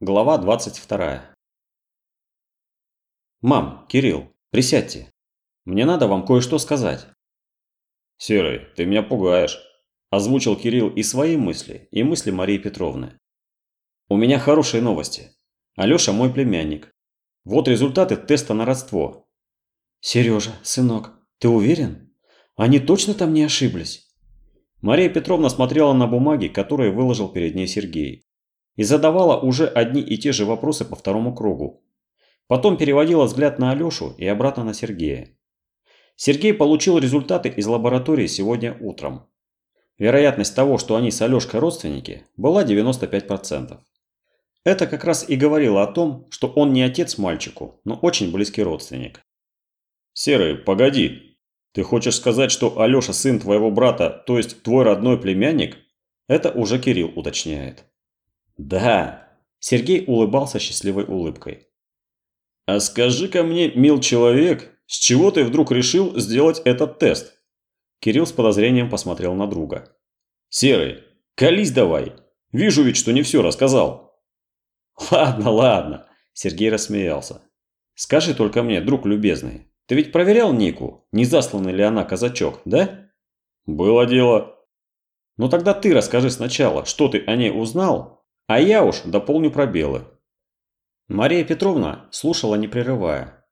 Глава 22. «Мам, Кирилл, присядьте. Мне надо вам кое-что сказать». «Серый, ты меня пугаешь», – озвучил Кирилл и свои мысли, и мысли Марии Петровны. «У меня хорошие новости. Алёша мой племянник. Вот результаты теста на родство». «Сережа, сынок, ты уверен? Они точно там не ошиблись?» Мария Петровна смотрела на бумаги, которые выложил перед ней Сергей и задавала уже одни и те же вопросы по второму кругу. Потом переводила взгляд на Алешу и обратно на Сергея. Сергей получил результаты из лаборатории сегодня утром. Вероятность того, что они с Алешкой родственники, была 95%. Это как раз и говорило о том, что он не отец мальчику, но очень близкий родственник. «Серый, погоди. Ты хочешь сказать, что Алеша сын твоего брата, то есть твой родной племянник?» Это уже Кирилл уточняет. «Да!» – Сергей улыбался счастливой улыбкой. «А скажи-ка мне, мил человек, с чего ты вдруг решил сделать этот тест?» Кирилл с подозрением посмотрел на друга. «Серый, колись давай! Вижу ведь, что не все рассказал!» «Ладно, ладно!» – Сергей рассмеялся. «Скажи только мне, друг любезный, ты ведь проверял Нику, не засланный ли она казачок, да?» «Было дело!» «Ну тогда ты расскажи сначала, что ты о ней узнал, а я уж дополню пробелы. Мария Петровна слушала не прерывая.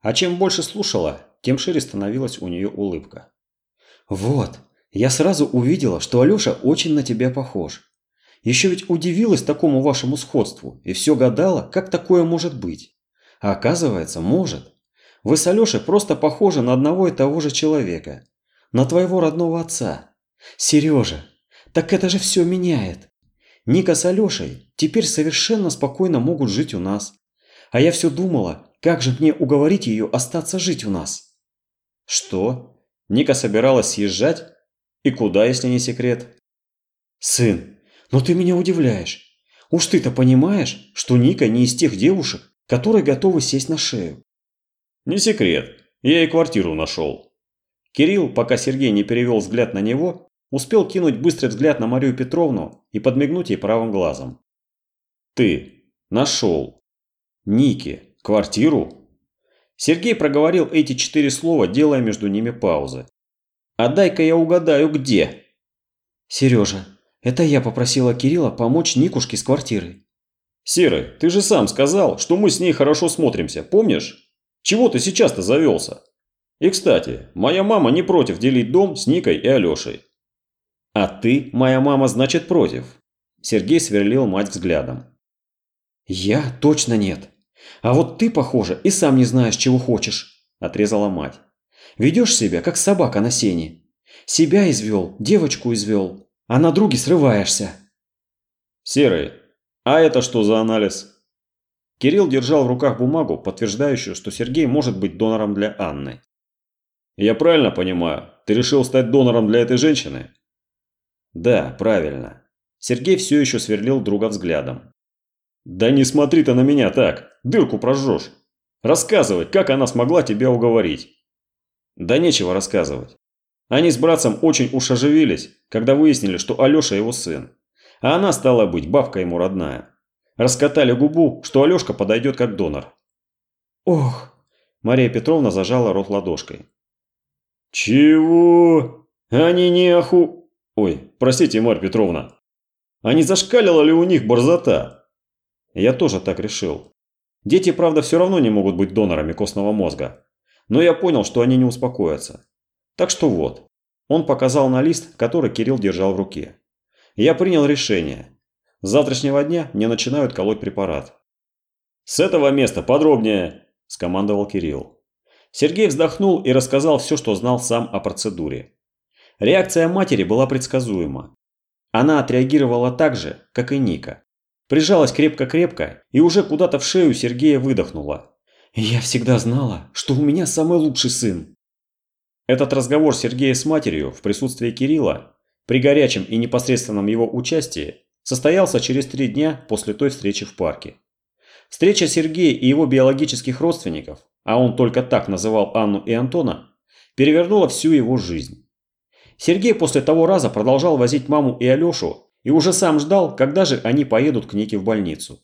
А чем больше слушала, тем шире становилась у нее улыбка. «Вот, я сразу увидела, что Алёша очень на тебя похож. Еще ведь удивилась такому вашему сходству и все гадала, как такое может быть. А оказывается, может. Вы с Алёшей просто похожи на одного и того же человека. На твоего родного отца. Сережа, так это же все меняет. Ника с Алешей теперь совершенно спокойно могут жить у нас. А я все думала, как же мне уговорить ее остаться жить у нас. Что? Ника собиралась съезжать? И куда, если не секрет? Сын, но ты меня удивляешь. Уж ты-то понимаешь, что Ника не из тех девушек, которые готовы сесть на шею. Не секрет, я и квартиру нашел. Кирилл, пока Сергей не перевел взгляд на него, Успел кинуть быстрый взгляд на Марию Петровну и подмигнуть ей правым глазом. «Ты нашел. Ники. Квартиру?» Сергей проговорил эти четыре слова, делая между ними паузы. «А дай-ка я угадаю, где?» «Сережа, это я попросила Кирилла помочь Никушке с квартирой». «Серый, ты же сам сказал, что мы с ней хорошо смотримся, помнишь? Чего ты сейчас-то завелся? И, кстати, моя мама не против делить дом с Никой и Алешей. «А ты, моя мама, значит, против?» Сергей сверлил мать взглядом. «Я точно нет. А вот ты, похоже, и сам не знаешь, чего хочешь», – отрезала мать. «Ведешь себя, как собака на сене. Себя извел, девочку извел, а на друге срываешься». «Серый, а это что за анализ?» Кирилл держал в руках бумагу, подтверждающую, что Сергей может быть донором для Анны. «Я правильно понимаю, ты решил стать донором для этой женщины?» Да, правильно. Сергей все еще сверлил друга взглядом. Да не смотри ты на меня так, дырку прожжешь. Рассказывай, как она смогла тебя уговорить. Да нечего рассказывать. Они с братцем очень уж оживились, когда выяснили, что Алеша его сын. А она стала быть бабка ему родная. Раскатали губу, что Алешка подойдет как донор. Ох! Мария Петровна зажала рот ладошкой. Чего? Они не оху... Ой, простите, Марья Петровна. А не зашкалила ли у них борзота? Я тоже так решил. Дети, правда, все равно не могут быть донорами костного мозга. Но я понял, что они не успокоятся. Так что вот. Он показал на лист, который Кирилл держал в руке. Я принял решение. С завтрашнего дня мне начинают колоть препарат. «С этого места подробнее!» – скомандовал Кирилл. Сергей вздохнул и рассказал все, что знал сам о процедуре. Реакция матери была предсказуема. Она отреагировала так же, как и Ника. Прижалась крепко-крепко и уже куда-то в шею Сергея выдохнула. «Я всегда знала, что у меня самый лучший сын». Этот разговор Сергея с матерью в присутствии Кирилла, при горячем и непосредственном его участии, состоялся через три дня после той встречи в парке. Встреча Сергея и его биологических родственников, а он только так называл Анну и Антона, перевернула всю его жизнь. Сергей после того раза продолжал возить маму и Алешу и уже сам ждал, когда же они поедут к Нике в больницу.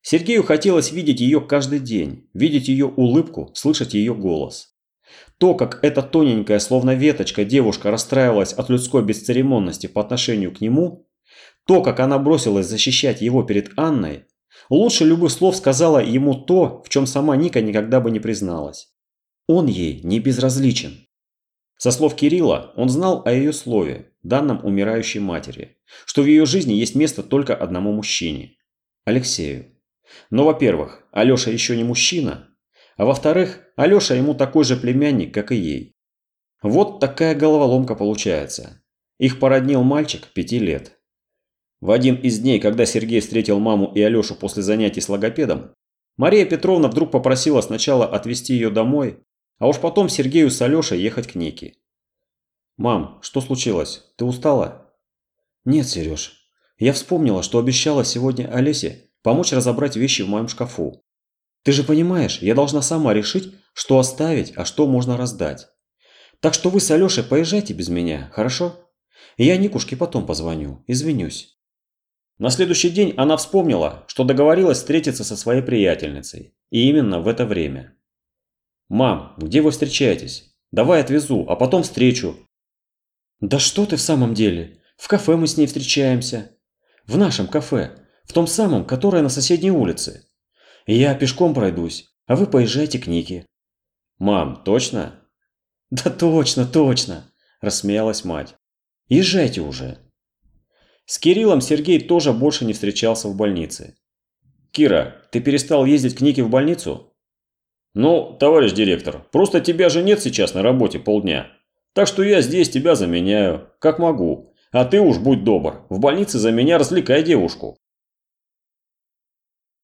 Сергею хотелось видеть ее каждый день, видеть ее улыбку, слышать ее голос. То, как эта тоненькая, словно веточка, девушка расстраивалась от людской бесцеремонности по отношению к нему, то, как она бросилась защищать его перед Анной, лучше любых слов сказала ему то, в чем сама Ника никогда бы не призналась. Он ей не безразличен. Со слов Кирилла он знал о ее слове, данном умирающей матери, что в ее жизни есть место только одному мужчине – Алексею. Но, во-первых, Алеша еще не мужчина, а во-вторых, Алеша ему такой же племянник, как и ей. Вот такая головоломка получается. Их породнил мальчик пяти лет. В один из дней, когда Сергей встретил маму и Алешу после занятий с логопедом, Мария Петровна вдруг попросила сначала отвезти ее домой, а уж потом Сергею с Алешей ехать к Нике. «Мам, что случилось? Ты устала?» «Нет, Сереж. Я вспомнила, что обещала сегодня Олесе помочь разобрать вещи в моем шкафу. Ты же понимаешь, я должна сама решить, что оставить, а что можно раздать. Так что вы с Алешей поезжайте без меня, хорошо? Я Никушке потом позвоню, извинюсь». На следующий день она вспомнила, что договорилась встретиться со своей приятельницей. И именно в это время. «Мам, где вы встречаетесь? Давай отвезу, а потом встречу». «Да что ты в самом деле? В кафе мы с ней встречаемся. В нашем кафе. В том самом, которое на соседней улице. Я пешком пройдусь, а вы поезжайте к Нике». «Мам, точно?» «Да точно, точно!» – рассмеялась мать. «Езжайте уже!» С Кириллом Сергей тоже больше не встречался в больнице. «Кира, ты перестал ездить к Нике в больницу?» «Ну, товарищ директор, просто тебя же нет сейчас на работе полдня. Так что я здесь тебя заменяю, как могу. А ты уж будь добр, в больнице за меня развлекай девушку».